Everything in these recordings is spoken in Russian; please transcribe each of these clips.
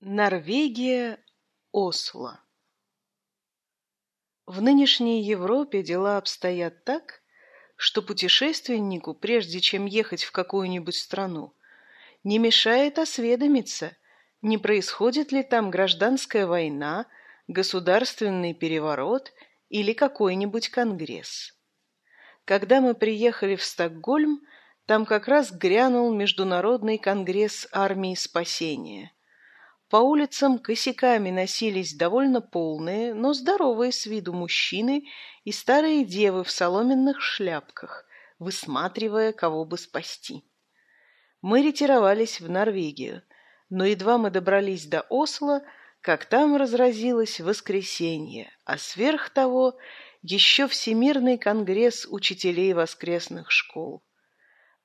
Норвегия, Осло В нынешней Европе дела обстоят так, что путешественнику, прежде чем ехать в какую-нибудь страну, не мешает осведомиться, не происходит ли там гражданская война, государственный переворот или какой-нибудь конгресс. Когда мы приехали в Стокгольм, там как раз грянул Международный конгресс армии спасения – по улицам косяками носились довольно полные, но здоровые с виду мужчины и старые девы в соломенных шляпках, высматривая, кого бы спасти. Мы ретировались в Норвегию, но едва мы добрались до Осло, как там разразилось воскресенье, а сверх того еще Всемирный конгресс учителей воскресных школ.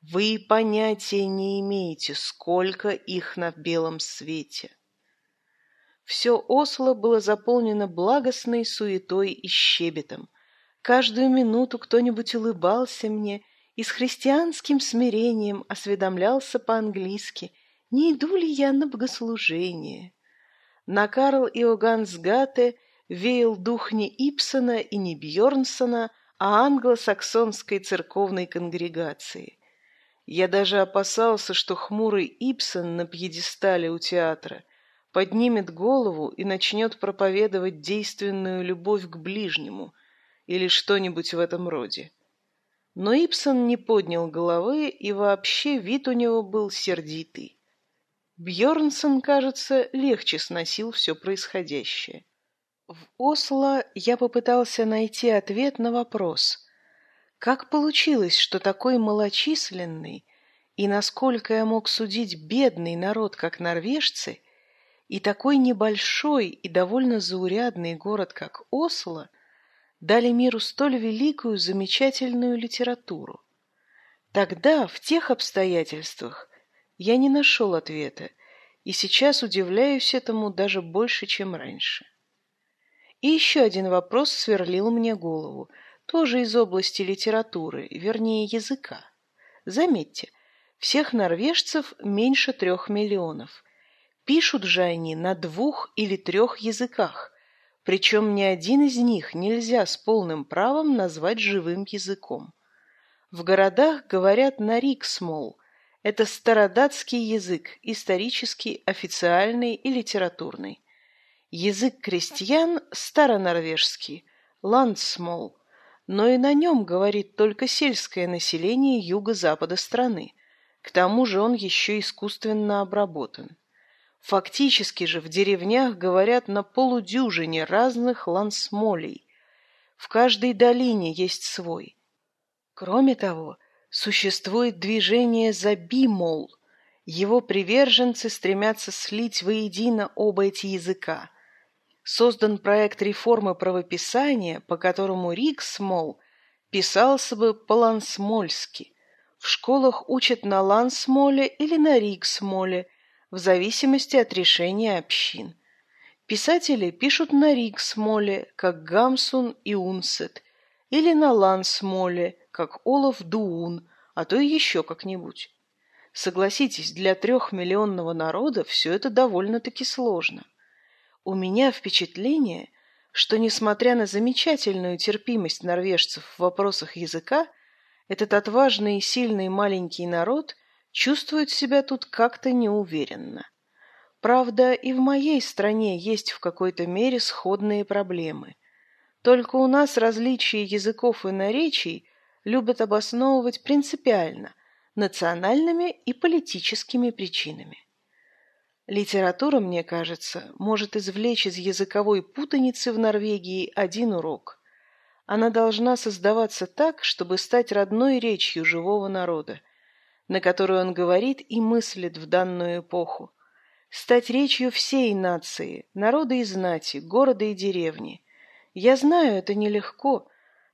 Вы понятия не имеете, сколько их на белом свете. Все Осло было заполнено благостной суетой и щебетом. Каждую минуту кто-нибудь улыбался мне и с христианским смирением осведомлялся по-английски, не иду ли я на богослужение. На Карл Иогансгате веял дух не Ипсона и не Бьорнсона, а англосаксонской церковной конгрегации. Я даже опасался, что хмурый Ипсон на пьедестале у театра поднимет голову и начнет проповедовать действенную любовь к ближнему или что-нибудь в этом роде. Но Ипсон не поднял головы, и вообще вид у него был сердитый. Бьорнсон, кажется, легче сносил все происходящее. В Осло я попытался найти ответ на вопрос, как получилось, что такой малочисленный и, насколько я мог судить, бедный народ, как норвежцы, и такой небольшой и довольно заурядный город, как Осло, дали миру столь великую, замечательную литературу. Тогда, в тех обстоятельствах, я не нашел ответа, и сейчас удивляюсь этому даже больше, чем раньше. И еще один вопрос сверлил мне голову, тоже из области литературы, вернее языка. Заметьте, всех норвежцев меньше трех миллионов – Пишут же они на двух или трех языках, причем ни один из них нельзя с полным правом назвать живым языком. В городах говорят на риксмол. Это стародатский язык, исторический, официальный и литературный. Язык крестьян – старонорвежский, ландсмол, но и на нем говорит только сельское население юго-запада страны. К тому же он еще искусственно обработан. Фактически же в деревнях говорят на полудюжине разных лансмолей. В каждой долине есть свой. Кроме того, существует движение за бимол. Его приверженцы стремятся слить воедино оба эти языка. Создан проект реформы правописания, по которому Риксмол писался бы по-лансмольски. В школах учат на лансмоле или на риксмоле, в зависимости от решения общин. Писатели пишут на Риксмоле, как Гамсун и Унсет, или на Лансмоле, как Олаф Дуун, а то и еще как-нибудь. Согласитесь, для трехмиллионного народа все это довольно-таки сложно. У меня впечатление, что, несмотря на замечательную терпимость норвежцев в вопросах языка, этот отважный и сильный маленький народ чувствуют себя тут как-то неуверенно. Правда, и в моей стране есть в какой-то мере сходные проблемы. Только у нас различия языков и наречий любят обосновывать принципиально, национальными и политическими причинами. Литература, мне кажется, может извлечь из языковой путаницы в Норвегии один урок. Она должна создаваться так, чтобы стать родной речью живого народа – на которую он говорит и мыслит в данную эпоху, стать речью всей нации, народа и знати, города и деревни. Я знаю, это нелегко,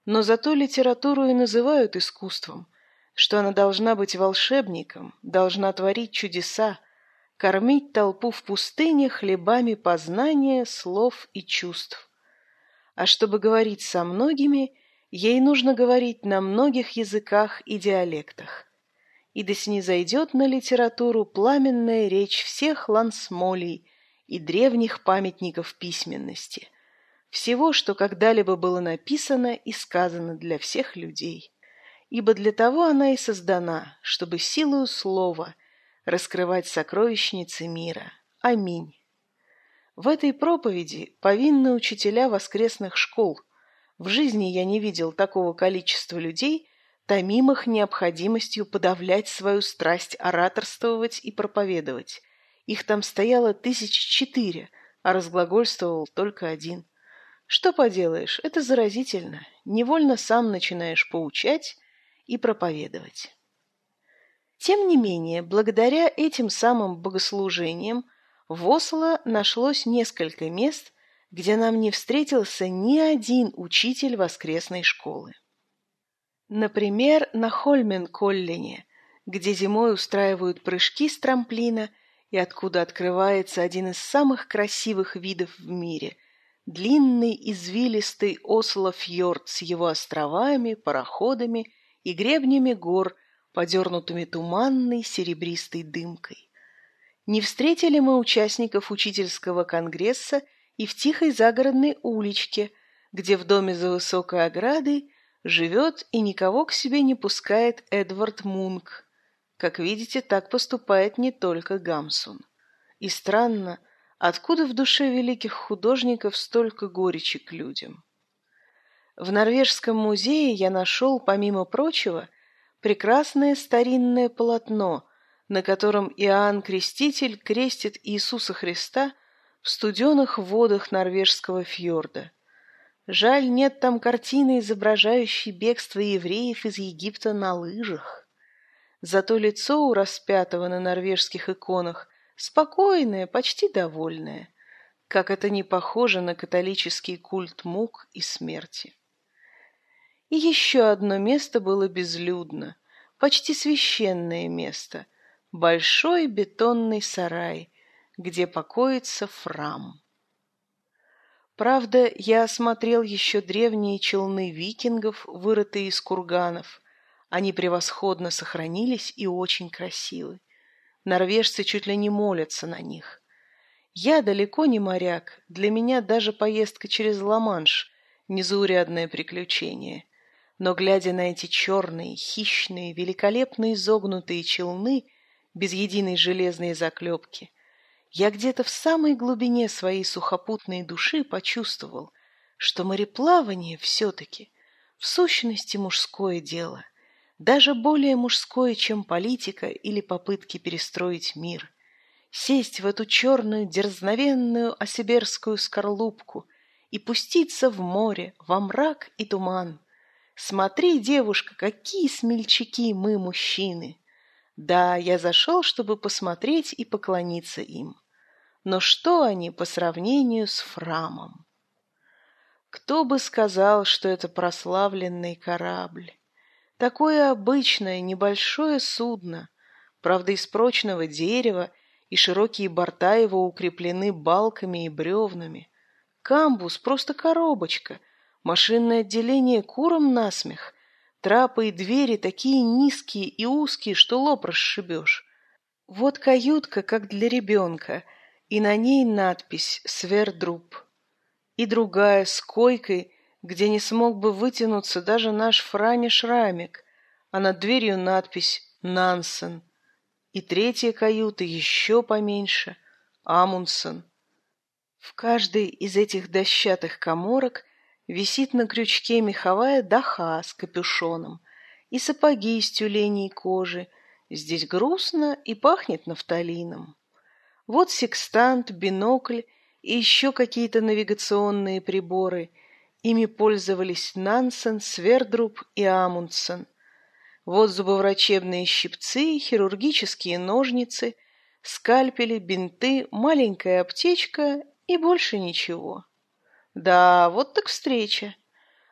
но зато литературу и называют искусством, что она должна быть волшебником, должна творить чудеса, кормить толпу в пустыне хлебами познания, слов и чувств. А чтобы говорить со многими, ей нужно говорить на многих языках и диалектах и да снизойдет на литературу пламенная речь всех лансмолей и древних памятников письменности. Всего, что когда-либо было написано и сказано для всех людей. Ибо для того она и создана, чтобы силою слова раскрывать сокровищницы мира. Аминь. В этой проповеди повинны учителя воскресных школ. В жизни я не видел такого количества людей, томимых необходимостью подавлять свою страсть ораторствовать и проповедовать. Их там стояло тысячи четыре, а разглагольствовал только один. Что поделаешь, это заразительно. Невольно сам начинаешь поучать и проповедовать. Тем не менее, благодаря этим самым богослужениям в Осло нашлось несколько мест, где нам не встретился ни один учитель воскресной школы. Например, на Хольмен-Коллене, где зимой устраивают прыжки с трамплина и откуда открывается один из самых красивых видов в мире – длинный извилистый Осло-фьорд с его островами, пароходами и гребнями гор, подернутыми туманной серебристой дымкой. Не встретили мы участников учительского конгресса и в тихой загородной уличке, где в доме за высокой оградой Живет и никого к себе не пускает Эдвард Мунк. Как видите, так поступает не только Гамсун. И странно, откуда в душе великих художников столько горечи к людям. В Норвежском музее я нашел, помимо прочего, прекрасное старинное полотно, на котором Иоанн Креститель крестит Иисуса Христа в студеных водах норвежского фьорда. Жаль, нет там картины, изображающей бегство евреев из Египта на лыжах. Зато лицо у распятого на норвежских иконах спокойное, почти довольное. Как это не похоже на католический культ мук и смерти. И еще одно место было безлюдно, почти священное место — большой бетонный сарай, где покоится Фрам. Правда, я осмотрел еще древние челны викингов, вырытые из курганов. Они превосходно сохранились и очень красивы. Норвежцы чуть ли не молятся на них. Я далеко не моряк, для меня даже поездка через Ла-Манш – незаурядное приключение. Но глядя на эти черные, хищные, великолепно изогнутые челны без единой железной заклепки – я где-то в самой глубине своей сухопутной души почувствовал, что мореплавание все-таки в сущности мужское дело, даже более мужское, чем политика или попытки перестроить мир. Сесть в эту черную, дерзновенную осиберскую скорлупку и пуститься в море, во мрак и туман. Смотри, девушка, какие смельчаки мы, мужчины! Да, я зашел, чтобы посмотреть и поклониться им. Но что они по сравнению с Фрамом? Кто бы сказал, что это прославленный корабль? Такое обычное небольшое судно, правда, из прочного дерева, и широкие борта его укреплены балками и бревнами. Камбус — просто коробочка, машинное отделение куром насмех, Трапы и двери такие низкие и узкие, что лоб расшибешь. Вот каютка, как для ребенка, и на ней надпись «Свердруб». И другая с койкой, где не смог бы вытянуться даже наш Франя Шрамик, а над дверью надпись «Нансен». И третья каюта еще поменьше — «Амундсен». В каждой из этих дощатых коморок Висит на крючке меховая даха с капюшоном и сапоги из тюленей кожи. Здесь грустно и пахнет нафталином. Вот секстант, бинокль и еще какие-то навигационные приборы. Ими пользовались Нансен, Свердруб и Амундсен. Вот зубоврачебные щипцы, хирургические ножницы, скальпели, бинты, маленькая аптечка и больше ничего. Да, вот так встреча.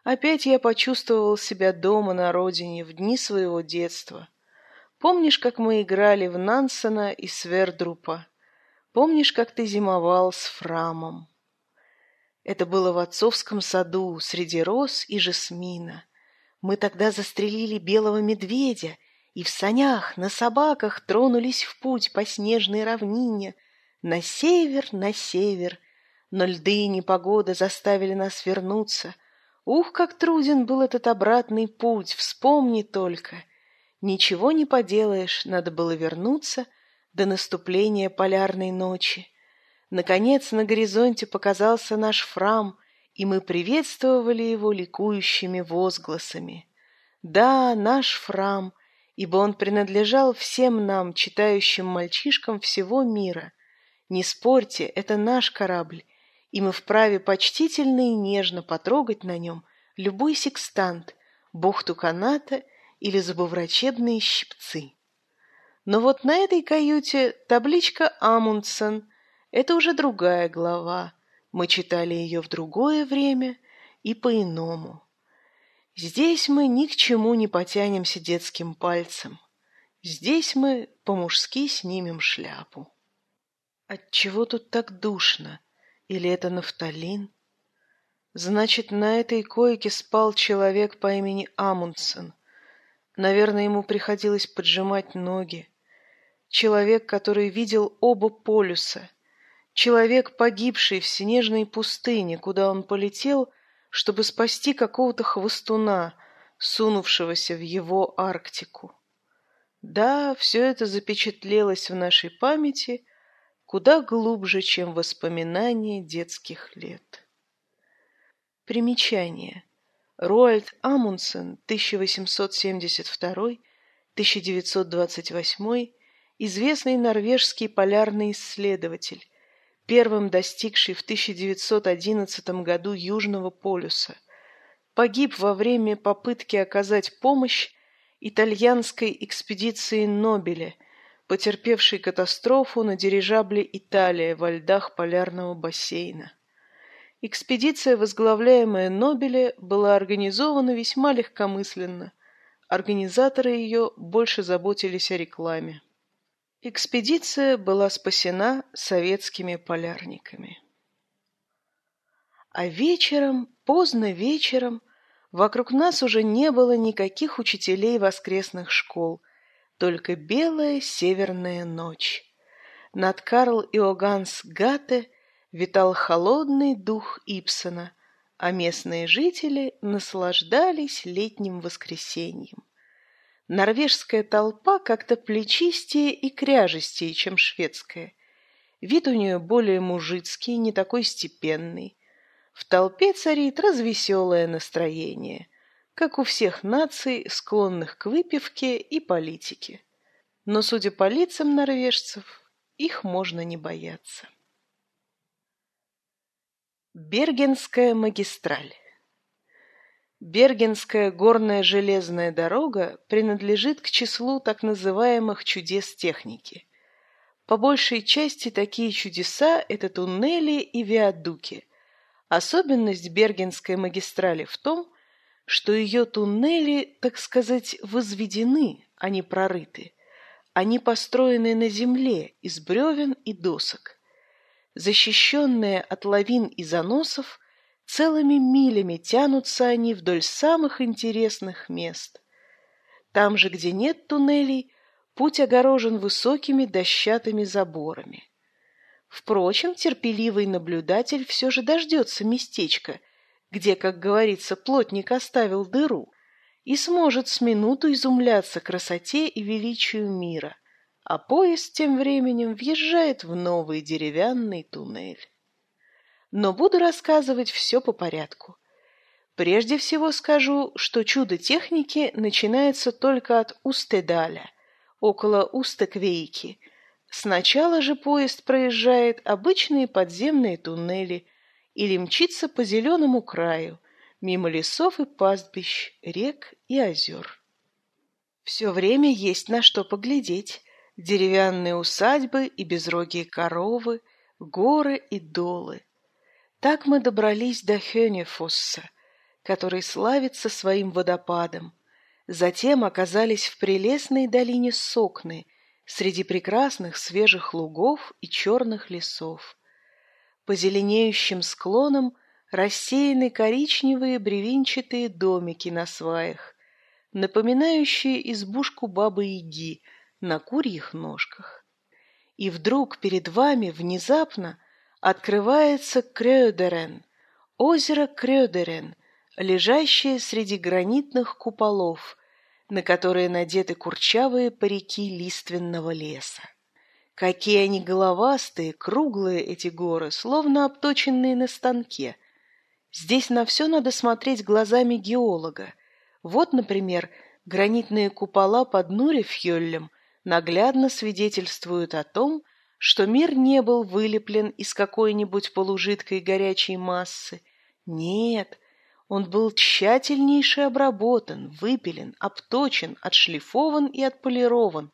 Опять я почувствовал себя дома на родине в дни своего детства. Помнишь, как мы играли в Нансена и Свердрупа? Помнишь, как ты зимовал с Фрамом? Это было в отцовском саду, среди роз и жасмина. Мы тогда застрелили белого медведя и в санях на собаках тронулись в путь по снежной равнине, На север, на север, но льды и непогода заставили нас вернуться. Ух, как труден был этот обратный путь, вспомни только. Ничего не поделаешь, надо было вернуться до наступления полярной ночи. Наконец на горизонте показался наш Фрам, и мы приветствовали его ликующими возгласами. Да, наш Фрам, ибо он принадлежал всем нам, читающим мальчишкам всего мира. Не спорьте, это наш корабль, и мы вправе почтительно и нежно потрогать на нем любой секстант, бухту каната или зубоврачебные щипцы. Но вот на этой каюте табличка «Амундсен» — это уже другая глава. Мы читали ее в другое время и по-иному. Здесь мы ни к чему не потянемся детским пальцем. Здесь мы по-мужски снимем шляпу. Отчего тут так душно? Или это нафталин? Значит, на этой койке спал человек по имени Амундсен. Наверное, ему приходилось поджимать ноги. Человек, который видел оба полюса. Человек, погибший в снежной пустыне, куда он полетел, чтобы спасти какого-то хвостуна, сунувшегося в его Арктику. Да, все это запечатлелось в нашей памяти – куда глубже, чем воспоминания детских лет. Примечание. Роальд Амундсен, 1872-1928, известный норвежский полярный исследователь, первым достигший в 1911 году Южного полюса, погиб во время попытки оказать помощь итальянской экспедиции Нобеля – потерпевший катастрофу на дирижабле «Италия» во льдах полярного бассейна. Экспедиция, возглавляемая Нобеле, была организована весьма легкомысленно. Организаторы ее больше заботились о рекламе. Экспедиция была спасена советскими полярниками. А вечером, поздно вечером, вокруг нас уже не было никаких учителей воскресных школ, только белая северная ночь. Над Карл Иоганс Гате витал холодный дух Ипсона, а местные жители наслаждались летним воскресеньем. Норвежская толпа как-то плечистее и кряжестее, чем шведская. Вид у нее более мужицкий, не такой степенный. В толпе царит развеселое настроение – как у всех наций, склонных к выпивке и политике. Но, судя по лицам норвежцев, их можно не бояться. Бергенская магистраль Бергенская горная железная дорога принадлежит к числу так называемых чудес техники. По большей части такие чудеса – это туннели и виадуки. Особенность Бергенской магистрали в том, что ее туннели, так сказать, возведены, а не прорыты. Они построены на земле из бревен и досок. Защищенные от лавин и заносов, целыми милями тянутся они вдоль самых интересных мест. Там же, где нет туннелей, путь огорожен высокими дощатыми заборами. Впрочем, терпеливый наблюдатель все же дождется местечка, где, как говорится, плотник оставил дыру, и сможет с минуту изумляться красоте и величию мира, а поезд тем временем въезжает в новый деревянный туннель. Но буду рассказывать все по порядку. Прежде всего скажу, что чудо техники начинается только от Устедаля, около Устеквейки. Сначала же поезд проезжает обычные подземные туннели – или мчится по зеленому краю, мимо лесов и пастбищ, рек и озер. Все время есть на что поглядеть. Деревянные усадьбы и безрогие коровы, горы и долы. Так мы добрались до Хёнефосса, который славится своим водопадом. Затем оказались в прелестной долине Сокны, среди прекрасных свежих лугов и черных лесов. По зеленеющим склонам рассеяны коричневые бревенчатые домики на сваях, напоминающие избушку бабы-яги на курьих ножках. И вдруг перед вами внезапно открывается Крёдерен, озеро Крёдерен, лежащее среди гранитных куполов, на которые надеты курчавые парики лиственного леса. Какие они головастые, круглые эти горы, словно обточенные на станке. Здесь на все надо смотреть глазами геолога. Вот, например, гранитные купола под Нурефьёллем наглядно свидетельствуют о том, что мир не был вылеплен из какой-нибудь полужидкой горячей массы. Нет, он был тщательнейше обработан, выпилен, обточен, отшлифован и отполирован,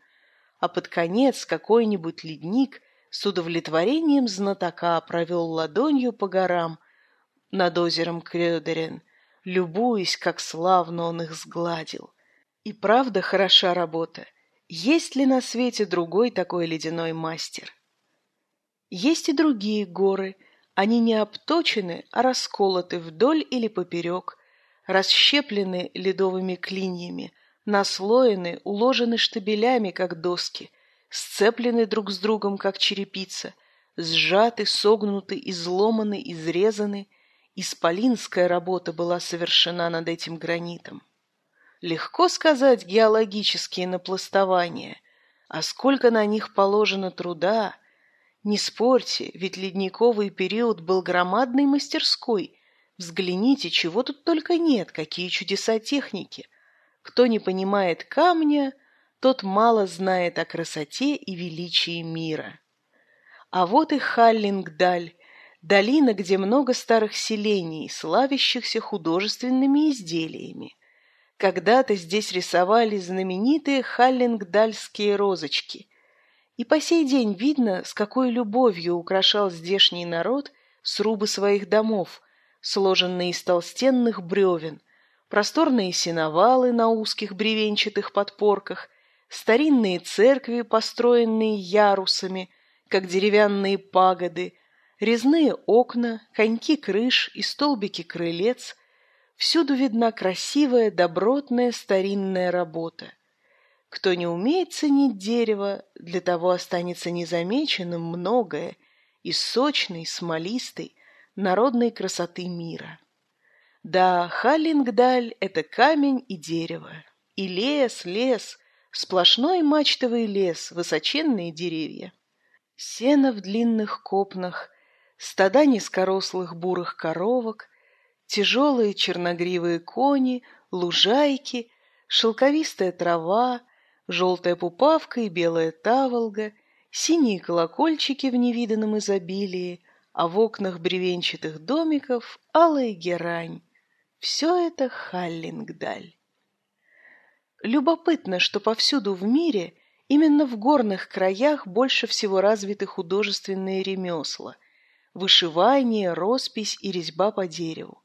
а под конец какой-нибудь ледник с удовлетворением знатока провел ладонью по горам над озером Крёдерен, любуясь, как славно он их сгладил. И правда хороша работа. Есть ли на свете другой такой ледяной мастер? Есть и другие горы. Они не обточены, а расколоты вдоль или поперек, расщеплены ледовыми клиньями, наслоены, уложены штабелями, как доски, сцеплены друг с другом, как черепица, сжаты, согнуты, изломаны, изрезаны. Исполинская работа была совершена над этим гранитом. Легко сказать геологические напластования, а сколько на них положено труда. Не спорьте, ведь ледниковый период был громадной мастерской. Взгляните, чего тут только нет, какие чудеса техники. Кто не понимает камня, тот мало знает о красоте и величии мира. А вот и Халлингдаль, долина, где много старых селений, славящихся художественными изделиями. Когда-то здесь рисовали знаменитые халлингдальские розочки. И по сей день видно, с какой любовью украшал здешний народ срубы своих домов, сложенные из толстенных бревен – просторные сеновалы на узких бревенчатых подпорках, старинные церкви, построенные ярусами, как деревянные пагоды, резные окна, коньки крыш и столбики крылец. Всюду видна красивая, добротная старинная работа. Кто не умеет ценить дерево, для того останется незамеченным многое из сочной, смолистой, народной красоты мира. Да, Халлингдаль — это камень и дерево. И лес, лес, сплошной мачтовый лес, высоченные деревья. Сено в длинных копнах, стада низкорослых бурых коровок, тяжелые черногривые кони, лужайки, шелковистая трава, желтая пупавка и белая таволга, синие колокольчики в невиданном изобилии, а в окнах бревенчатых домиков алая герань, все это Халлингдаль. Любопытно, что повсюду в мире именно в горных краях больше всего развиты художественные ремесла – вышивание, роспись и резьба по дереву.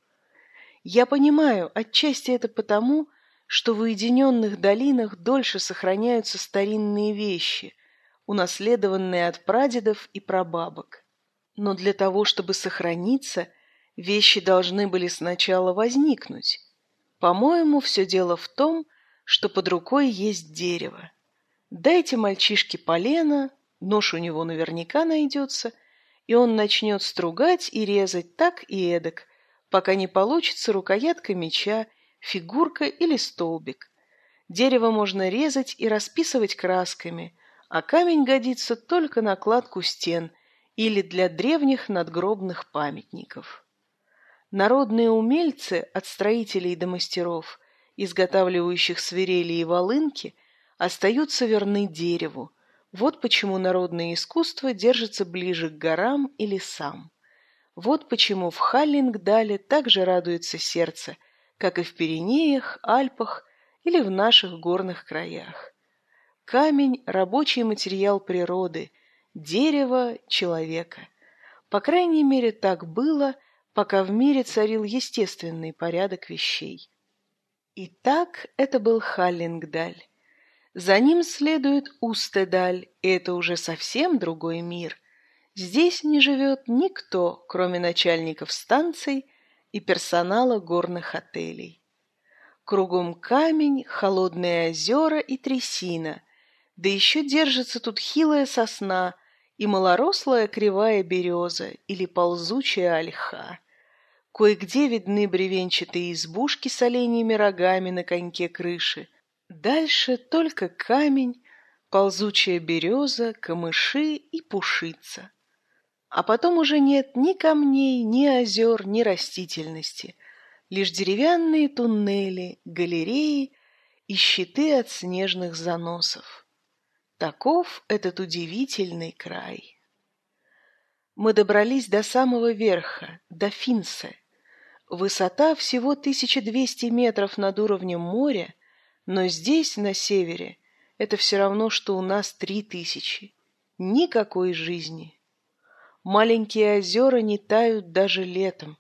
Я понимаю, отчасти это потому, что в уединенных долинах дольше сохраняются старинные вещи, унаследованные от прадедов и прабабок. Но для того, чтобы сохраниться – Вещи должны были сначала возникнуть. По-моему, все дело в том, что под рукой есть дерево. Дайте мальчишке полено, нож у него наверняка найдется, и он начнет стругать и резать так и эдак, пока не получится рукоятка меча, фигурка или столбик. Дерево можно резать и расписывать красками, а камень годится только на кладку стен или для древних надгробных памятников. Народные умельцы, от строителей до мастеров, изготавливающих свирели и волынки, остаются верны дереву. Вот почему народное искусство держится ближе к горам и лесам. Вот почему в Халлингдале так же радуется сердце, как и в Пиренеях, Альпах или в наших горных краях. Камень – рабочий материал природы, дерево – человека. По крайней мере, так было – пока в мире царил естественный порядок вещей. Итак, это был Халлингдаль. За ним следует Устедаль, и это уже совсем другой мир. Здесь не живет никто, кроме начальников станций и персонала горных отелей. Кругом камень, холодные озера и трясина, да еще держится тут хилая сосна, и малорослая кривая береза или ползучая ольха. Кое-где видны бревенчатые избушки с оленьими рогами на коньке крыши. Дальше только камень, ползучая береза, камыши и пушица. А потом уже нет ни камней, ни озер, ни растительности. Лишь деревянные туннели, галереи и щиты от снежных заносов. Таков этот удивительный край. Мы добрались до самого верха, до Финсе. Высота всего 1200 метров над уровнем моря, но здесь, на севере, это все равно, что у нас 3000. Никакой жизни. Маленькие озера не тают даже летом,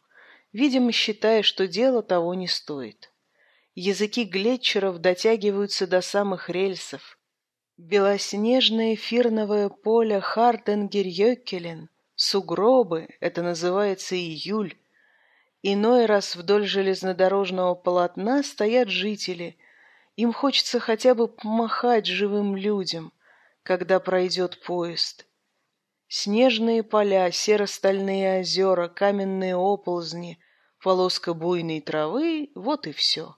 видимо, считая, что дело того не стоит. Языки глетчеров дотягиваются до самых рельсов, Белоснежное эфирновое поле Хартенгер-Йокелен, сугробы, это называется июль. Иной раз вдоль железнодорожного полотна стоят жители. Им хочется хотя бы помахать живым людям, когда пройдет поезд. Снежные поля, серо-стальные озера, каменные оползни, полоска буйной травы — вот и все.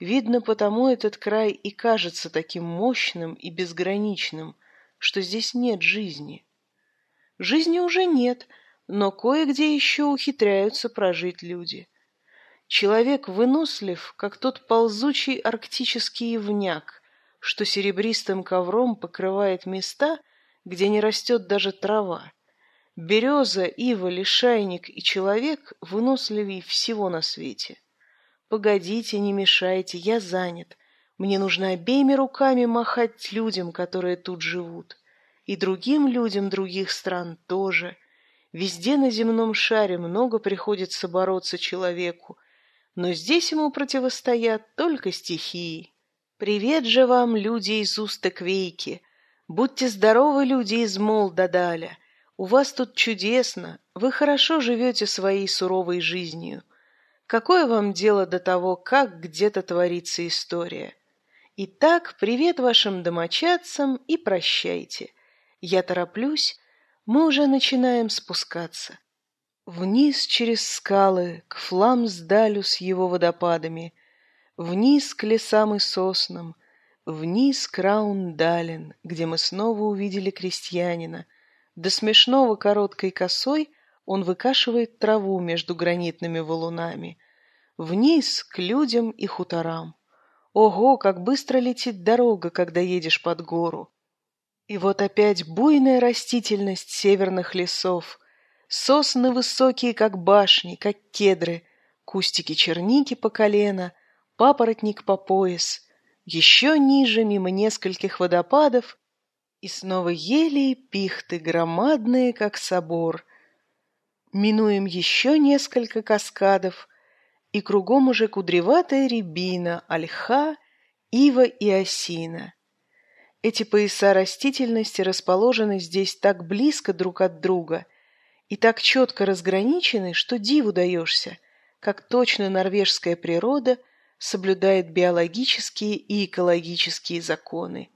Видно, потому этот край и кажется таким мощным и безграничным, что здесь нет жизни. Жизни уже нет, но кое-где еще ухитряются прожить люди. Человек вынослив, как тот ползучий арктический ивняк, что серебристым ковром покрывает места, где не растет даже трава. Береза, ива, лишайник и человек выносливей всего на свете. «Погодите, не мешайте, я занят. Мне нужно обеими руками махать людям, которые тут живут. И другим людям других стран тоже. Везде на земном шаре много приходится бороться человеку, но здесь ему противостоят только стихии. Привет же вам, люди из Устеквейки! Будьте здоровы, люди из Молдадаля! У вас тут чудесно, вы хорошо живете своей суровой жизнью. Какое вам дело до того, как где-то творится история? Итак, привет вашим домочадцам и прощайте. Я тороплюсь, мы уже начинаем спускаться. Вниз через скалы, к Фламсдалю с его водопадами, вниз к лесам и соснам, вниз к Раундален, где мы снова увидели крестьянина. До смешного короткой косой он выкашивает траву между гранитными валунами. Вниз, к людям и хуторам. Ого, как быстро летит дорога, когда едешь под гору. И вот опять буйная растительность северных лесов. Сосны высокие, как башни, как кедры. Кустики черники по колено, папоротник по пояс. Еще ниже, мимо нескольких водопадов, и снова ели и пихты, громадные, как собор, Минуем еще несколько каскадов, и кругом уже кудреватая рябина, ольха, ива и осина. Эти пояса растительности расположены здесь так близко друг от друга и так четко разграничены, что диву даешься, как точно норвежская природа соблюдает биологические и экологические законы.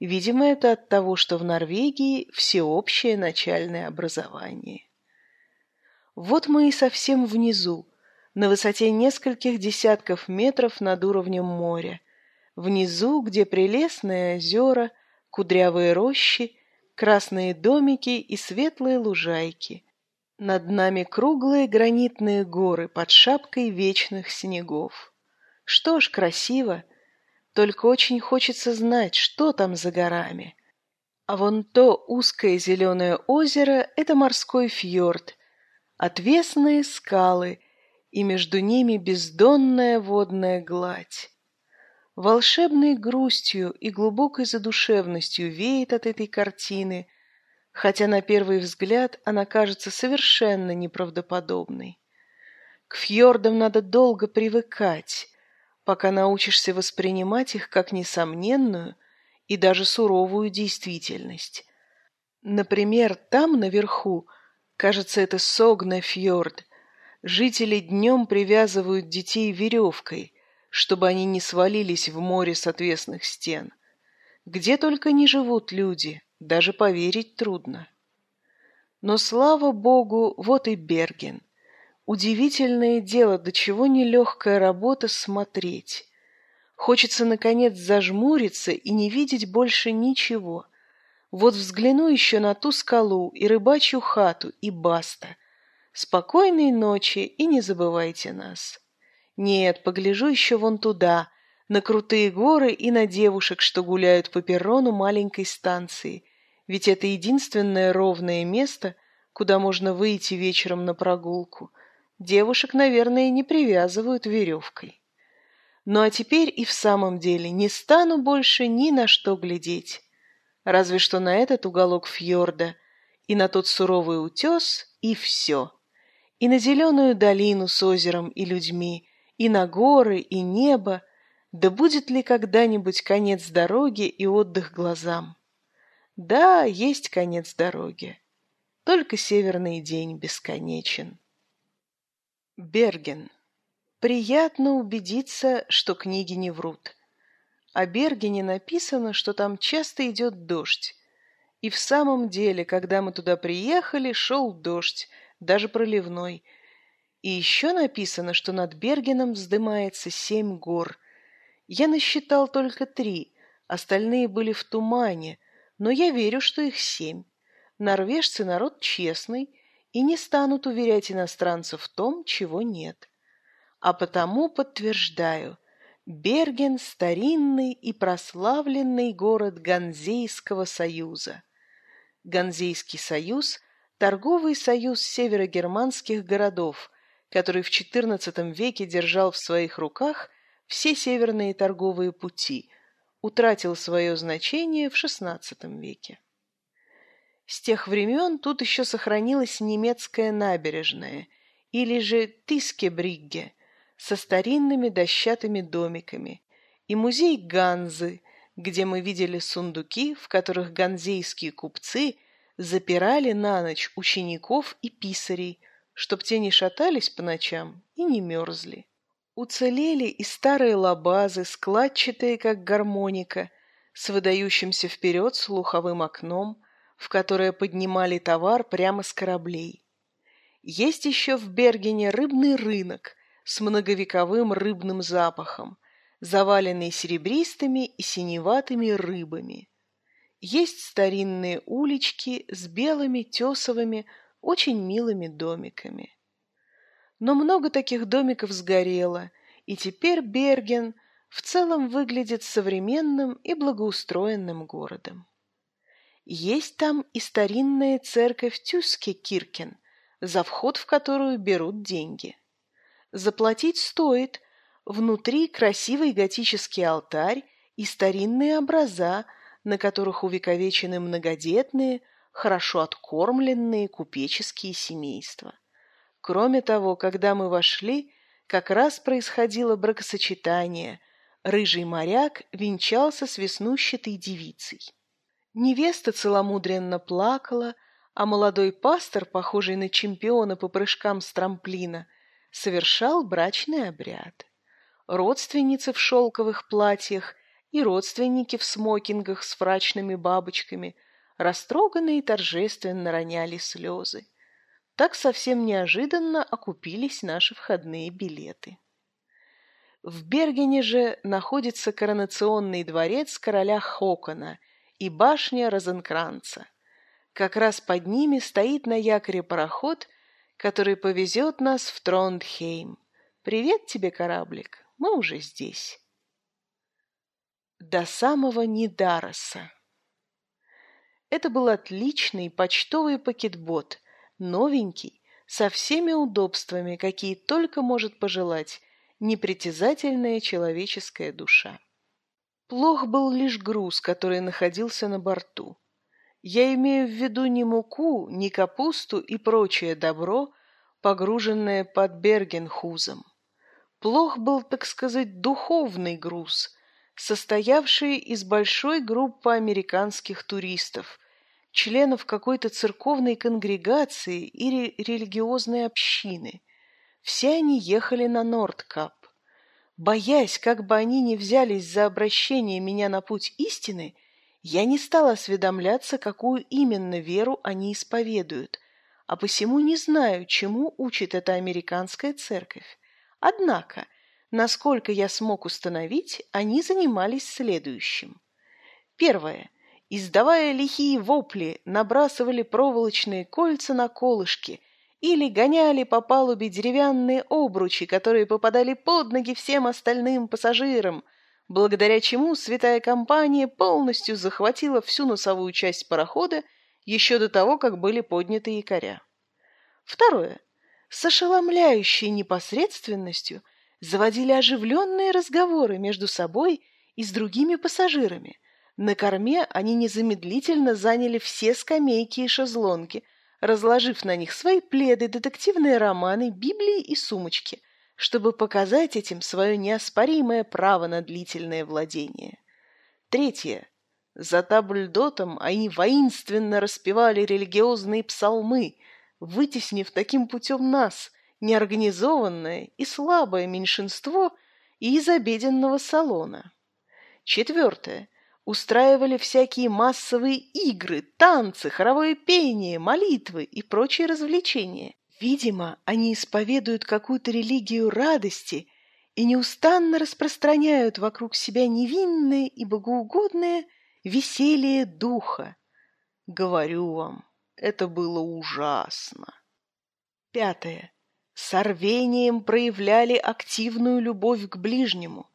Видимо, это от того, что в Норвегии всеобщее начальное образование. Вот мы и совсем внизу, на высоте нескольких десятков метров над уровнем моря. Внизу, где прелестные озера, кудрявые рощи, красные домики и светлые лужайки. Над нами круглые гранитные горы под шапкой вечных снегов. Что ж, красиво. Только очень хочется знать, что там за горами. А вон то узкое зеленое озеро — это морской фьорд, отвесные скалы, и между ними бездонная водная гладь. Волшебной грустью и глубокой задушевностью веет от этой картины, хотя на первый взгляд она кажется совершенно неправдоподобной. К фьордам надо долго привыкать, пока научишься воспринимать их как несомненную и даже суровую действительность. Например, там, наверху, Кажется, это Согна-фьорд. Жители днем привязывают детей веревкой, чтобы они не свалились в море с отвесных стен. Где только не живут люди, даже поверить трудно. Но, слава богу, вот и Берген. Удивительное дело, до чего нелегкая работа смотреть. Хочется, наконец, зажмуриться и не видеть больше ничего. Вот взгляну еще на ту скалу и рыбачью хату, и баста. Спокойной ночи и не забывайте нас. Нет, погляжу еще вон туда, на крутые горы и на девушек, что гуляют по перрону маленькой станции, ведь это единственное ровное место, куда можно выйти вечером на прогулку. Девушек, наверное, не привязывают веревкой. Ну а теперь и в самом деле не стану больше ни на что глядеть. Разве что на этот уголок фьорда и на тот суровый утес, и все. И на зеленую долину с озером и людьми, и на горы, и небо, да будет ли когда-нибудь конец дороги и отдых глазам? Да, есть конец дороги. Только северный день бесконечен. Берген. Приятно убедиться, что книги не врут. О Бергене написано, что там часто идет дождь. И в самом деле, когда мы туда приехали, шел дождь, даже проливной. И еще написано, что над Бергеном вздымается семь гор. Я насчитал только три, остальные были в тумане, но я верю, что их семь. Норвежцы народ честный и не станут уверять иностранцев в том, чего нет а потому подтверждаю, Берген – старинный и прославленный город Ганзейского союза. Ганзейский союз – торговый союз северогерманских городов, который в XIV веке держал в своих руках все северные торговые пути, утратил свое значение в XVI веке. С тех времен тут еще сохранилась немецкая набережная, или же Тискебригге – со старинными дощатыми домиками, и музей Ганзы, где мы видели сундуки, в которых ганзейские купцы запирали на ночь учеников и писарей, чтоб те не шатались по ночам и не мерзли. Уцелели и старые лабазы, складчатые, как гармоника, с выдающимся вперед слуховым окном, в которое поднимали товар прямо с кораблей. Есть еще в Бергене рыбный рынок, с многовековым рыбным запахом, заваленный серебристыми и синеватыми рыбами. Есть старинные улички с белыми тесовыми, очень милыми домиками. Но много таких домиков сгорело, и теперь Берген в целом выглядит современным и благоустроенным городом. Есть там и старинная церковь Тюске-Киркен, за вход в которую берут деньги. Заплатить стоит. Внутри красивый готический алтарь и старинные образа, на которых увековечены многодетные, хорошо откормленные купеческие семейства. Кроме того, когда мы вошли, как раз происходило бракосочетание. Рыжий моряк венчался с веснущатой девицей. Невеста целомудренно плакала, а молодой пастор, похожий на чемпиона по прыжкам с трамплина, совершал брачный обряд. Родственницы в шелковых платьях и родственники в смокингах с фрачными бабочками растроганные и торжественно роняли слезы. Так совсем неожиданно окупились наши входные билеты. В Бергене же находится коронационный дворец короля Хокона и башня Розенкранца. Как раз под ними стоит на якоре пароход – который повезет нас в Трондхейм. Привет тебе, кораблик, мы уже здесь. До самого Нидароса. Это был отличный почтовый пакетбот, новенький, со всеми удобствами, какие только может пожелать непритязательная человеческая душа. Плох был лишь груз, который находился на борту. Я имею в виду не муку, не капусту и прочее добро, погруженное под Бергенхузом. Плох был, так сказать, духовный груз, состоявший из большой группы американских туристов, членов какой-то церковной конгрегации или религиозной общины. Все они ехали на Нордкап. Боясь, как бы они ни взялись за обращение меня на путь истины, Я не стала осведомляться, какую именно веру они исповедуют, а посему не знаю, чему учит эта американская церковь. Однако, насколько я смог установить, они занимались следующим. Первое. Издавая лихие вопли, набрасывали проволочные кольца на колышки или гоняли по палубе деревянные обручи, которые попадали под ноги всем остальным пассажирам, благодаря чему святая компания полностью захватила всю носовую часть парохода еще до того, как были подняты якоря. Второе. С ошеломляющей непосредственностью заводили оживленные разговоры между собой и с другими пассажирами – на корме они незамедлительно заняли все скамейки и шезлонги, разложив на них свои пледы, детективные романы, библии и сумочки, чтобы показать этим свое неоспоримое право на длительное владение. Третье. За табльдотом они воинственно распевали религиозные псалмы, вытеснив таким путем нас, неорганизованное и слабое меньшинство, из обеденного салона. Четвертое устраивали всякие массовые игры, танцы, хоровое пение, молитвы и прочие развлечения. Видимо, они исповедуют какую-то религию радости и неустанно распространяют вокруг себя невинное и богоугодное веселье духа. Говорю вам, это было ужасно. Пятое. С рвением проявляли активную любовь к ближнему,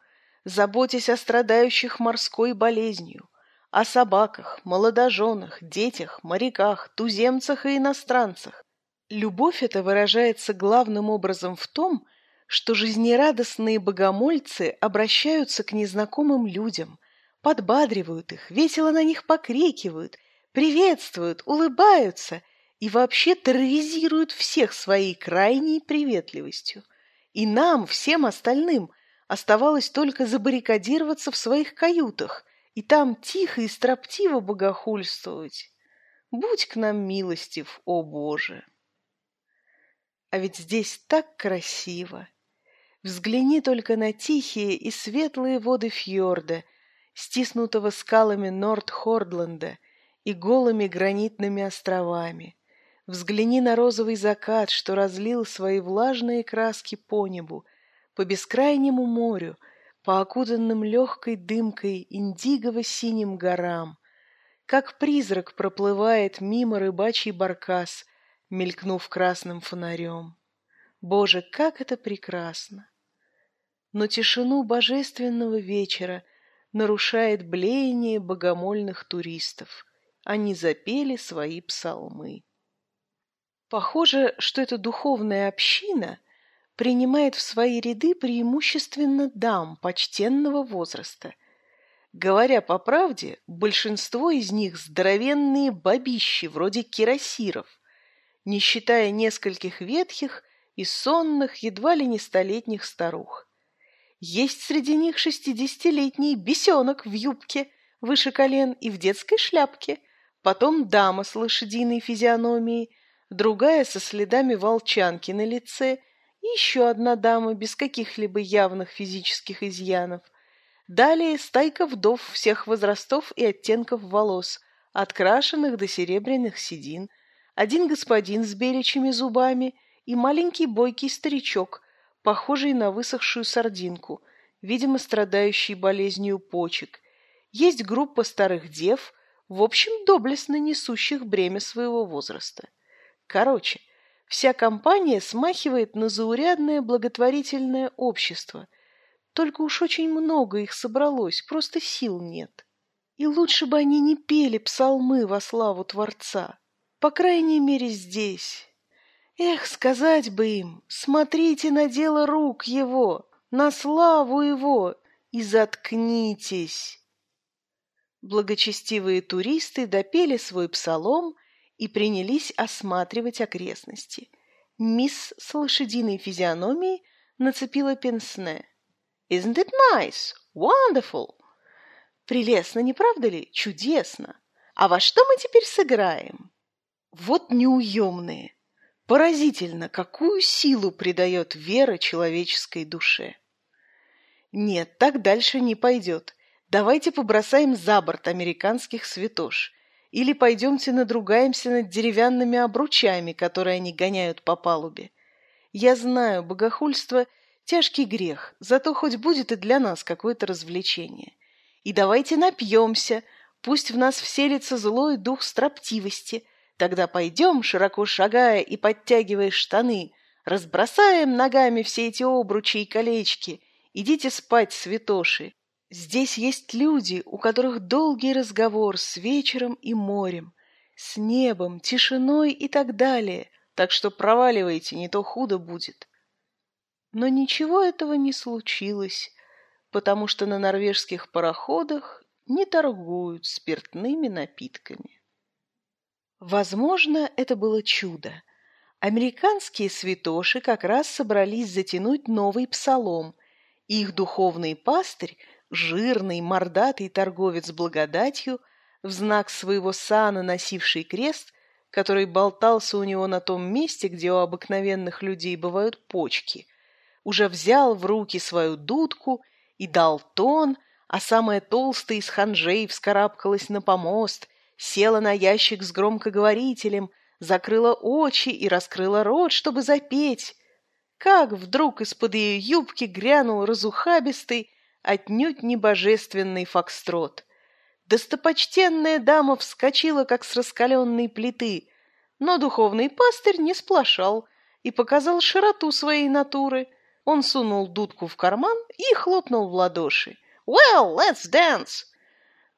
заботясь о страдающих морской болезнью, о собаках, молодоженах, детях, моряках, туземцах и иностранцах. Любовь эта выражается главным образом в том, что жизнерадостные богомольцы обращаются к незнакомым людям, подбадривают их, весело на них покрикивают, приветствуют, улыбаются и вообще терроризируют всех своей крайней приветливостью. И нам, всем остальным – Оставалось только забаррикадироваться в своих каютах и там тихо и строптиво богохульствовать. Будь к нам милостив, о Боже! А ведь здесь так красиво. Взгляни только на тихие и светлые воды фьорда, стиснутого скалами Норд-Хордленда и голыми гранитными островами. Взгляни на розовый закат, что разлил свои влажные краски по небу, по бескрайнему морю, по окутанным легкой дымкой индигово-синим горам. Как призрак проплывает мимо рыбачий баркас, мелькнув красным фонарем. Боже, как это прекрасно! Но тишину божественного вечера нарушает блеяние богомольных туристов. Они запели свои псалмы. Похоже, что эта духовная община принимает в свои ряды преимущественно дам почтенного возраста. Говоря по правде, большинство из них здоровенные бабищи, вроде кирасиров, не считая нескольких ветхих и сонных, едва ли не столетних старух. Есть среди них шестидесятилетний бесенок в юбке выше колен и в детской шляпке, потом дама с лошадиной физиономией, другая со следами волчанки на лице – еще одна дама без каких-либо явных физических изъянов. Далее стайка вдов всех возрастов и оттенков волос, открашенных до серебряных седин, один господин с беличьими зубами и маленький бойкий старичок, похожий на высохшую сардинку, видимо, страдающий болезнью почек. Есть группа старых дев, в общем, доблестно несущих бремя своего возраста. Короче, Вся компания смахивает на заурядное благотворительное общество. Только уж очень много их собралось, просто сил нет. И лучше бы они не пели псалмы во славу Творца. По крайней мере, здесь. Эх, сказать бы им, смотрите на дело рук его, на славу его, и заткнитесь. Благочестивые туристы допели свой псалом и принялись осматривать окрестности. Мисс с лошадиной физиономией нацепила пенсне. «Isn't it nice? Wonderful!» «Прелестно, не правда ли? Чудесно! А во что мы теперь сыграем?» Вот неуемные! Поразительно, какую силу придает вера человеческой душе. Нет, так дальше не пойдет. Давайте побросаем за борт американских святош. Или пойдемте надругаемся над деревянными обручами, которые они гоняют по палубе. Я знаю, богохульство – тяжкий грех, зато хоть будет и для нас какое-то развлечение. И давайте напьемся, пусть в нас вселится злой дух строптивости. Тогда пойдем, широко шагая и подтягивая штаны, разбросаем ногами все эти обручи и колечки. Идите спать, святоши. Здесь есть люди, у которых долгий разговор с вечером и морем, с небом, тишиной и так далее, так что проваливайте, не то худо будет. Но ничего этого не случилось, потому что на норвежских пароходах не торгуют спиртными напитками. Возможно, это было чудо. Американские святоши как раз собрались затянуть новый псалом, и их духовный пастырь – жирный, мордатый торговец благодатью, в знак своего сана носивший крест, который болтался у него на том месте, где у обыкновенных людей бывают почки, уже взял в руки свою дудку и дал тон, а самая толстая из ханжей вскарабкалась на помост, села на ящик с громкоговорителем, закрыла очи и раскрыла рот, чтобы запеть. Как вдруг из-под ее юбки грянул разухабистый, отнюдь не божественный фокстрот. Достопочтенная дама вскочила, как с раскаленной плиты, но духовный пастырь не сплошал и показал широту своей натуры. Он сунул дудку в карман и хлопнул в ладоши. «Well, let's dance!»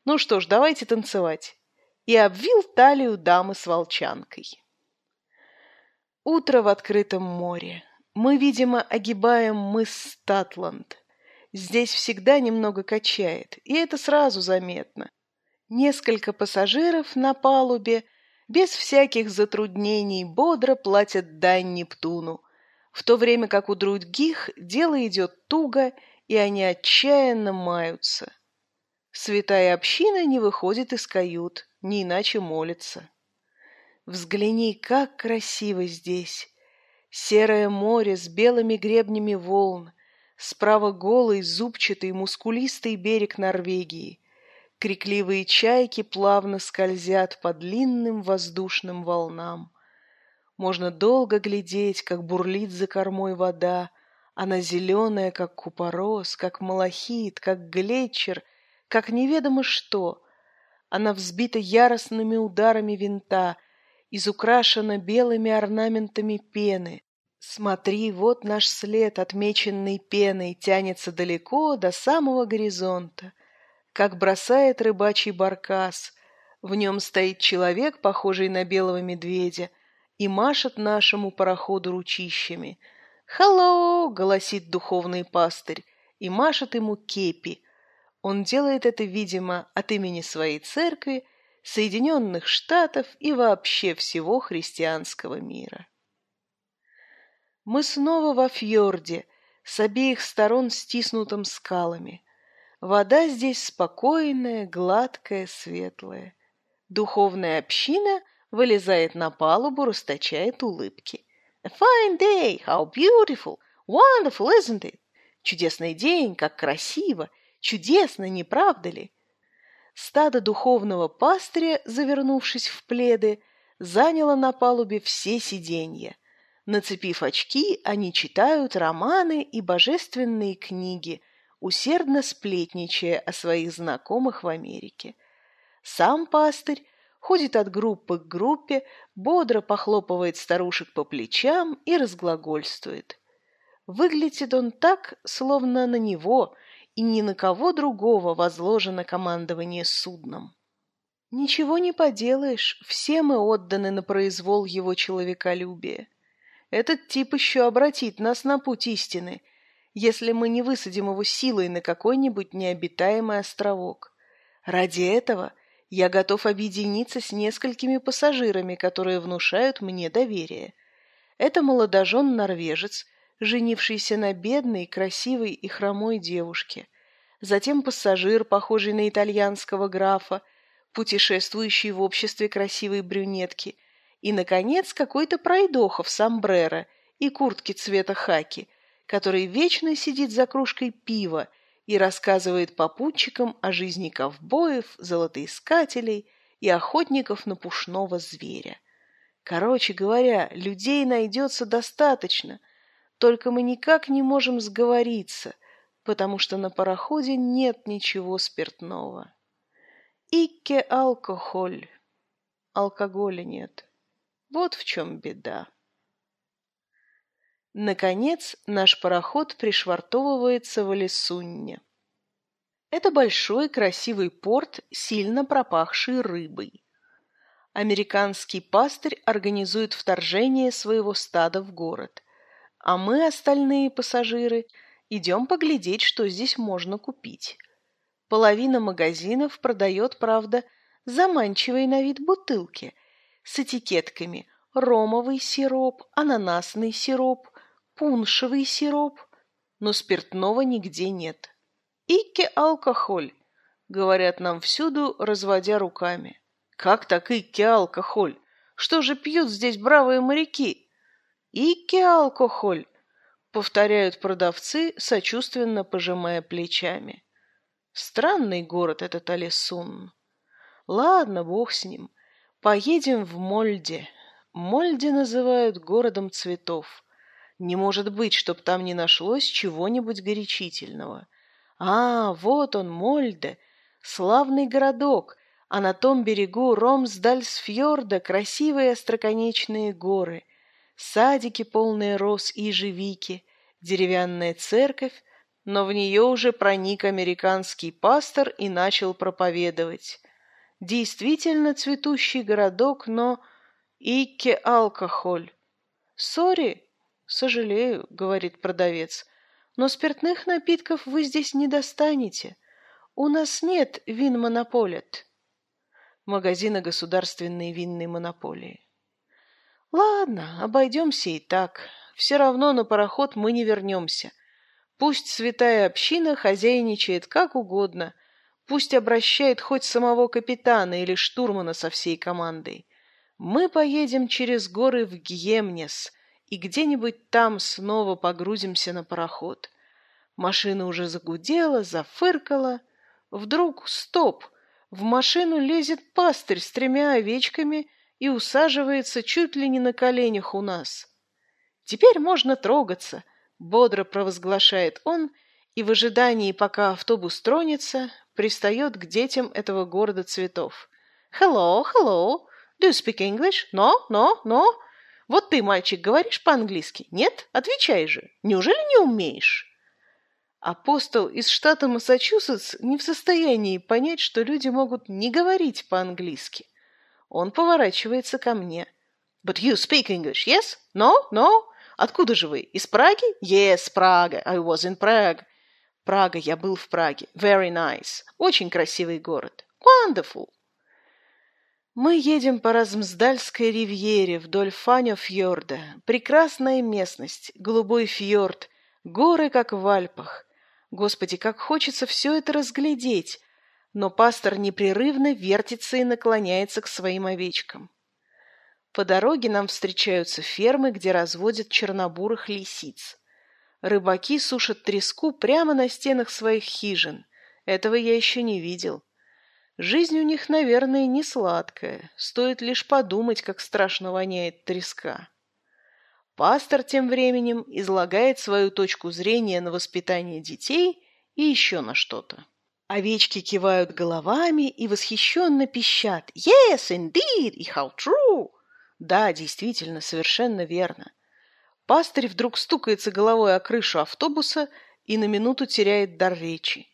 «Ну что ж, давайте танцевать!» И обвил талию дамы с волчанкой. Утро в открытом море. Мы, видимо, огибаем мыс Статланд. Здесь всегда немного качает, и это сразу заметно. Несколько пассажиров на палубе без всяких затруднений бодро платят дань Нептуну, в то время как у других дело идет туго, и они отчаянно маются. Святая община не выходит из кают, не иначе молится. Взгляни, как красиво здесь! Серое море с белыми гребнями волн, Справа голый, зубчатый, мускулистый берег Норвегии. Крикливые чайки плавно скользят по длинным воздушным волнам. Можно долго глядеть, как бурлит за кормой вода. Она зеленая, как купорос, как малахит, как глетчер, как неведомо что. Она взбита яростными ударами винта, изукрашена белыми орнаментами пены. Смотри, вот наш след, отмеченный пеной, тянется далеко до самого горизонта, как бросает рыбачий баркас. В нем стоит человек, похожий на белого медведя, и машет нашему пароходу ручищами. «Халло!» — голосит духовный пастырь, и машет ему кепи. Он делает это, видимо, от имени своей церкви, Соединенных Штатов и вообще всего христианского мира. Мы снова во фьорде, с обеих сторон стиснутым скалами. Вода здесь спокойная, гладкая, светлая. Духовная община вылезает на палубу, расточает улыбки. A fine day! How beautiful! Wonderful, isn't it? Чудесный день, как красиво! Чудесно, не правда ли? Стадо духовного пастыря, завернувшись в пледы, заняло на палубе все сиденья – Нацепив очки, они читают романы и божественные книги, усердно сплетничая о своих знакомых в Америке. Сам пастырь ходит от группы к группе, бодро похлопывает старушек по плечам и разглагольствует. Выглядит он так, словно на него и ни на кого другого возложено командование судном. Ничего не поделаешь, все мы отданы на произвол его человеколюбия. Этот тип еще обратит нас на путь истины, если мы не высадим его силой на какой-нибудь необитаемый островок. Ради этого я готов объединиться с несколькими пассажирами, которые внушают мне доверие. Это молодожен-норвежец, женившийся на бедной, красивой и хромой девушке. Затем пассажир, похожий на итальянского графа, путешествующий в обществе красивой брюнетки – и, наконец, какой-то пройдоха в сомбреро и куртке цвета хаки, который вечно сидит за кружкой пива и рассказывает попутчикам о жизни ковбоев, золотоискателей и охотников на пушного зверя. Короче говоря, людей найдется достаточно, только мы никак не можем сговориться, потому что на пароходе нет ничего спиртного. Икке алкоголь. Алкоголя нет. Вот в чем беда. Наконец, наш пароход пришвартовывается в Алисунне. Это большой красивый порт, сильно пропахший рыбой. Американский пастырь организует вторжение своего стада в город, а мы, остальные пассажиры, идем поглядеть, что здесь можно купить. Половина магазинов продает, правда, заманчивые на вид бутылки с этикетками ромовый сироп, ананасный сироп, пуншевый сироп, но спиртного нигде нет. «Икки алкоголь», — говорят нам всюду, разводя руками. «Как так икки алкоголь? Что же пьют здесь бравые моряки?» «Икки алкоголь», — повторяют продавцы, сочувственно пожимая плечами. Странный город этот Алисун. Ладно, бог с ним. Поедем в Мольде. Мольде называют городом цветов. Не может быть, чтоб там не нашлось чего-нибудь горячительного. А, вот он, Мольде, славный городок, а на том берегу Ромсдальсфьорда красивые остроконечные горы, садики, полные роз и ежевики, деревянная церковь, но в нее уже проник американский пастор и начал проповедовать. Действительно цветущий городок, но... Икке алкоголь. Сори, «Сожалею», — говорит продавец, — «но спиртных напитков вы здесь не достанете. У нас нет вин-монополят». Магазина государственной винной монополии. Ладно, обойдемся и так. Все равно на пароход мы не вернемся. Пусть святая община хозяйничает как угодно. Пусть обращает хоть самого капитана или штурмана со всей командой. Мы поедем через горы в Гьемнес, и где-нибудь там снова погрузимся на пароход. Машина уже загудела, зафыркала. Вдруг стоп! В машину лезет пастырь с тремя овечками и усаживается чуть ли не на коленях у нас. «Теперь можно трогаться», — бодро провозглашает он, и в ожидании, пока автобус тронется, пристает к детям этого города цветов. «Hello, hello! Do you speak English? No, no, no!» Вот ты, мальчик, говоришь по-английски? Нет? Отвечай же. Неужели не умеешь? Апостол из штата Массачусетс не в состоянии понять, что люди могут не говорить по-английски. Он поворачивается ко мне. But you speak English, yes? No? No? Откуда же вы? Из Праги? Yes, Прага. I was in Prague. Прага, я был в Праге. Very nice. Очень красивый город. Wonderful. Мы едем по Размсдальской ривьере вдоль Фаня-фьорда. Прекрасная местность, голубой фьорд, горы, как в Альпах. Господи, как хочется все это разглядеть. Но пастор непрерывно вертится и наклоняется к своим овечкам. По дороге нам встречаются фермы, где разводят чернобурых лисиц. Рыбаки сушат треску прямо на стенах своих хижин. Этого я еще не видел. Жизнь у них, наверное, не сладкая. Стоит лишь подумать, как страшно воняет треска. Пастор тем временем излагает свою точку зрения на воспитание детей и еще на что-то. Овечки кивают головами и восхищенно пищат «Yes, indeed! И how true!» Да, действительно, совершенно верно. Пастырь вдруг стукается головой о крышу автобуса и на минуту теряет дар речи.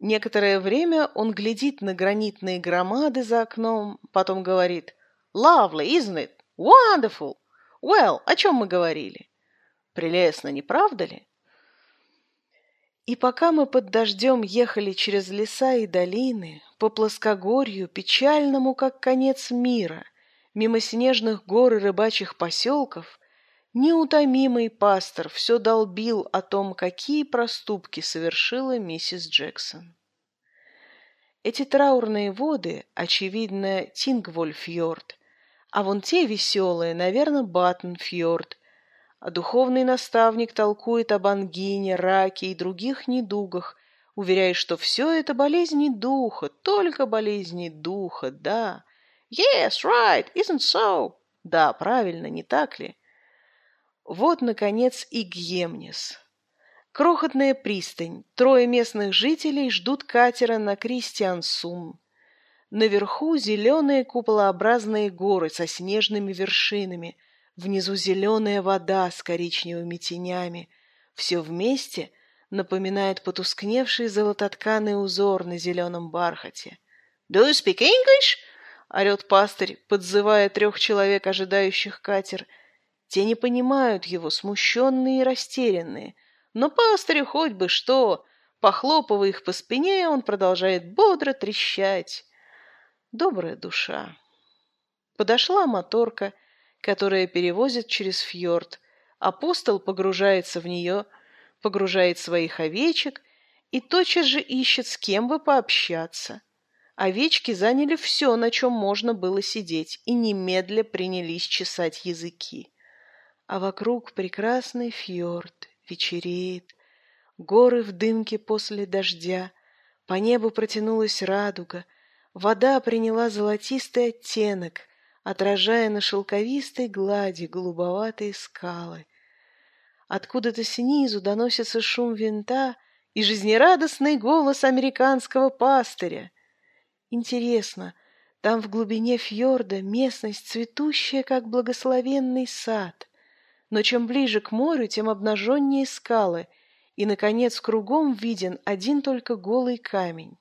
Некоторое время он глядит на гранитные громады за окном, потом говорит «Lovely, isn't it? Wonderful! Well, о чем мы говорили?» Прелестно, не правда ли? И пока мы под дождем ехали через леса и долины, по плоскогорью, печальному, как конец мира, мимо снежных гор и рыбачьих поселков, неутомимый пастор все долбил о том, какие проступки совершила миссис Джексон. Эти траурные воды, очевидно, Тингвольфьорд, а вон те веселые, наверное, Баттенфьорд, а духовный наставник толкует об ангине, раке и других недугах, уверяя, что все это болезни духа, только болезни духа, да. Yes, right, isn't so? Да, правильно, не так ли? Вот, наконец, и Гемнис. Крохотная пристань. Трое местных жителей ждут катера на Кристиансум. Наверху зеленые куполообразные горы со снежными вершинами. Внизу зеленая вода с коричневыми тенями. Все вместе напоминает потускневший золототканый узор на зеленом бархате. «Do you speak English?» — орет пастырь, подзывая трех человек, ожидающих катер. Те не понимают его, смущенные и растерянные. Но пастырю хоть бы что! Похлопывая их по спине, он продолжает бодро трещать. Добрая душа. Подошла моторка, которая перевозит через фьорд. Апостол погружается в нее, погружает своих овечек и тотчас же ищет, с кем бы пообщаться. Овечки заняли все, на чем можно было сидеть, и немедля принялись чесать языки. А вокруг прекрасный фьорд, вечереет, горы в дымке после дождя, по небу протянулась радуга, вода приняла золотистый оттенок, отражая на шелковистой глади голубоватые скалы. Откуда-то снизу доносится шум винта и жизнерадостный голос американского пастыря. Интересно, там в глубине фьорда местность цветущая, как благословенный сад. Но чем ближе к морю, тем обнаженнее скалы, и, наконец, кругом виден один только голый камень.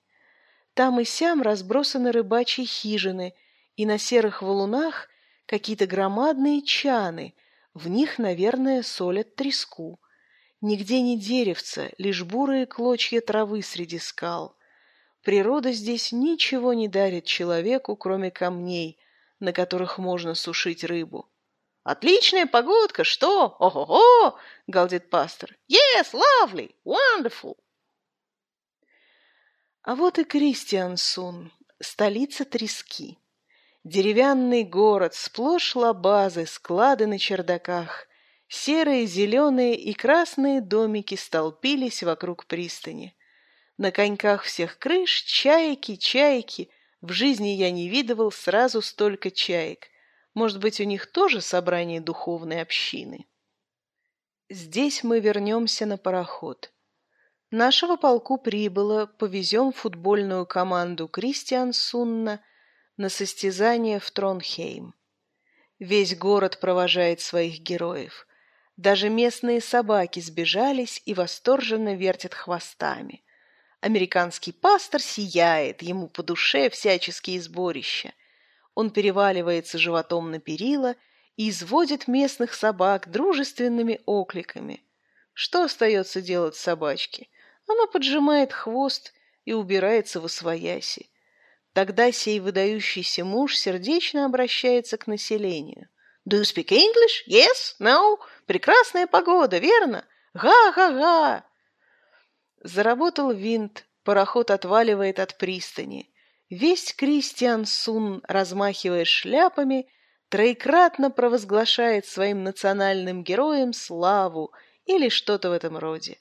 Там и сям разбросаны рыбачьи хижины, и на серых валунах какие-то громадные чаны, в них, наверное, солят треску. Нигде не деревца, лишь бурые клочья травы среди скал. Природа здесь ничего не дарит человеку, кроме камней, на которых можно сушить рыбу. «Отличная погодка, что? Ого-го!» — галдит пастор. «Yes, lovely, wonderful!» А вот и Кристиансун, столица трески. Деревянный город, сплошь лабазы, склады на чердаках. Серые, зеленые и красные домики столпились вокруг пристани. На коньках всех крыш чайки, чайки. В жизни я не видывал сразу столько чаек. Может быть, у них тоже собрание духовной общины. Здесь мы вернемся на пароход. Нашего полку прибыло, повезем футбольную команду Кристиан Сунна на состязание в Тронхейм. Весь город провожает своих героев. Даже местные собаки сбежались и восторженно вертят хвостами. Американский пастор сияет, ему по душе всяческие сборища. Он переваливается животом на перила и изводит местных собак дружественными окликами. Что остается делать собачке? Она поджимает хвост и убирается в освояси. Тогда сей выдающийся муж сердечно обращается к населению. «Do you speak English? Yes? No? Прекрасная погода, верно? Га-га-га!» Заработал винт, пароход отваливает от пристани. Весь Кристиан Сун, размахивая шляпами, троекратно провозглашает своим национальным героям славу или что-то в этом роде.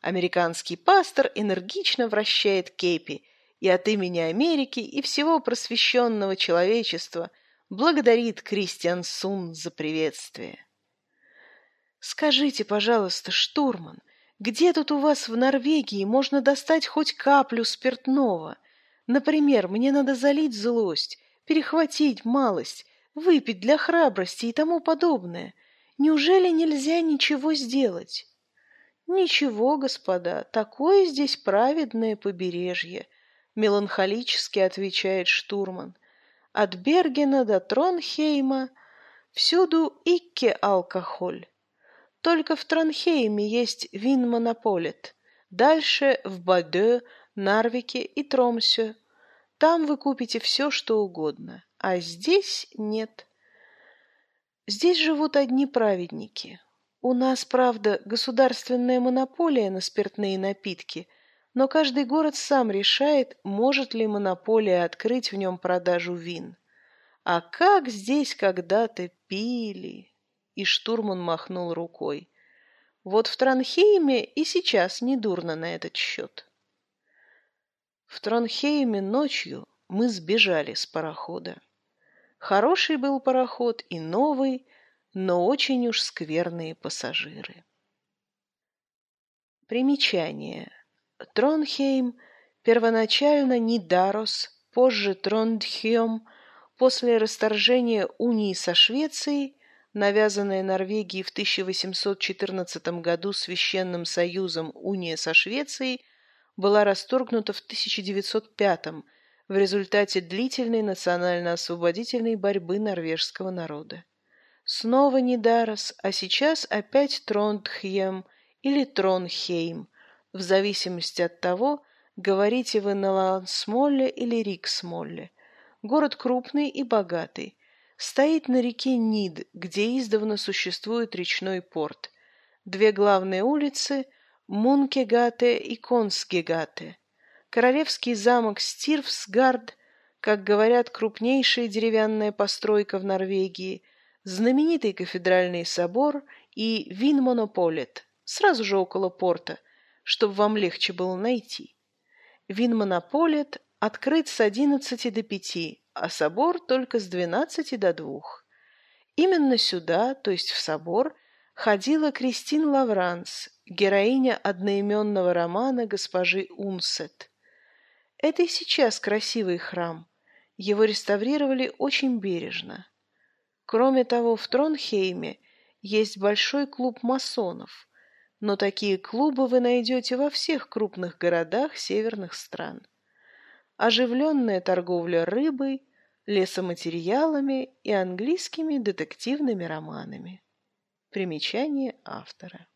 Американский пастор энергично вращает кепи и от имени Америки и всего просвещенного человечества благодарит Кристиан Сун за приветствие. «Скажите, пожалуйста, штурман, где тут у вас в Норвегии можно достать хоть каплю спиртного? Например, мне надо залить злость, перехватить малость, выпить для храбрости и тому подобное. Неужели нельзя ничего сделать? Ничего, господа, такое здесь праведное побережье, меланхолически отвечает штурман. От Бергена до Тронхейма всюду икке алкоголь. Только в Тронхейме есть вин-монополит. Дальше в Бадё, Нарвике и Тромсе. Там вы купите все, что угодно. А здесь нет. Здесь живут одни праведники. У нас, правда, государственная монополия на спиртные напитки, но каждый город сам решает, может ли монополия открыть в нем продажу вин. А как здесь когда-то пили! и штурман махнул рукой. Вот в Транхейме и сейчас недурно на этот счет. В Тронхейме ночью мы сбежали с парохода. Хороший был пароход и новый, но очень уж скверные пассажиры. Примечание. Тронхейм первоначально Нидарос, позже Трондхем, после расторжения унии со Швецией, навязанная Норвегии в 1814 году Священным Союзом уния со Швецией, была расторгнута в 1905 в результате длительной национально-освободительной борьбы норвежского народа. Снова Нидарос, а сейчас опять Трондхьем или Тронхейм, в зависимости от того, говорите вы на Лансмолле или Риксмолле. Город крупный и богатый. Стоит на реке Нид, где издавна существует речной порт. Две главные улицы – Мункегате и Консгегате. Королевский замок Стирфсгард, как говорят, крупнейшая деревянная постройка в Норвегии, знаменитый кафедральный собор и Винмонополет, сразу же около порта, чтобы вам легче было найти. Винмонополет открыт с 11 до 5, а собор только с 12 до 2. Именно сюда, то есть в собор, ходила Кристин Лавранс, героиня одноименного романа госпожи Унсет. Это и сейчас красивый храм. Его реставрировали очень бережно. Кроме того, в Тронхейме есть большой клуб масонов, но такие клубы вы найдете во всех крупных городах северных стран. Оживленная торговля рыбой, лесоматериалами и английскими детективными романами. Примечание автора.